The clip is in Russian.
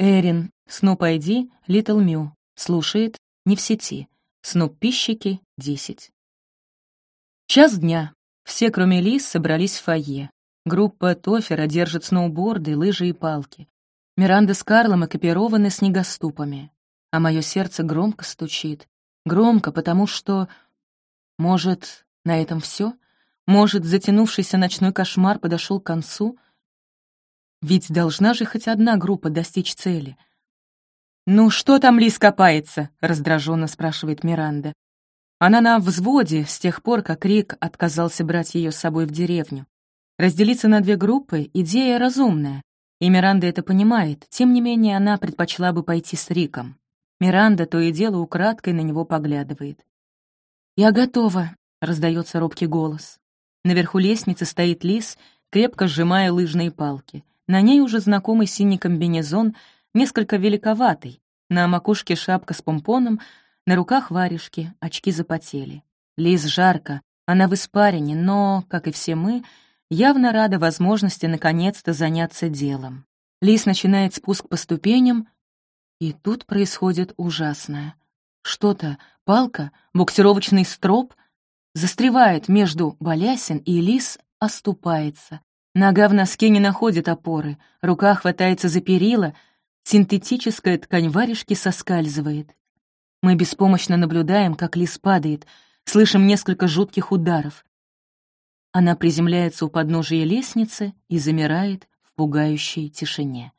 Эрин, Снуп ID, Литл Мю. Слушает, не в сети. Снуп Пищики, 10. Час дня. Все, кроме Лиз, собрались в фойе. Группа Тофера держит сноуборды, лыжи и палки. Миранда с Карлом экипированы снегоступами. А мое сердце громко стучит. Громко, потому что... Может, на этом все? Может, затянувшийся ночной кошмар подошел к концу? Ведь должна же хоть одна группа достичь цели. «Ну что там Лис копается?» — раздраженно спрашивает Миранда. Она на взводе с тех пор, как Рик отказался брать ее с собой в деревню. Разделиться на две группы — идея разумная, и Миранда это понимает, тем не менее она предпочла бы пойти с Риком. Миранда то и дело украдкой на него поглядывает. «Я готова», — раздается робкий голос. Наверху лестницы стоит лис, крепко сжимая лыжные палки. На ней уже знакомый синий комбинезон, несколько великоватый. На макушке шапка с помпоном, на руках варежки, очки запотели. Лис жарко, она в испарине, но, как и все мы, явно рада возможности наконец-то заняться делом. Лис начинает спуск по ступеням, и тут происходит ужасное. Что-то, палка, буксировочный строп — застревает между балясин, и лис оступается. Нога в носке не находит опоры, рука хватается за перила, синтетическая ткань варежки соскальзывает. Мы беспомощно наблюдаем, как лис падает, слышим несколько жутких ударов. Она приземляется у подножия лестницы и замирает в пугающей тишине.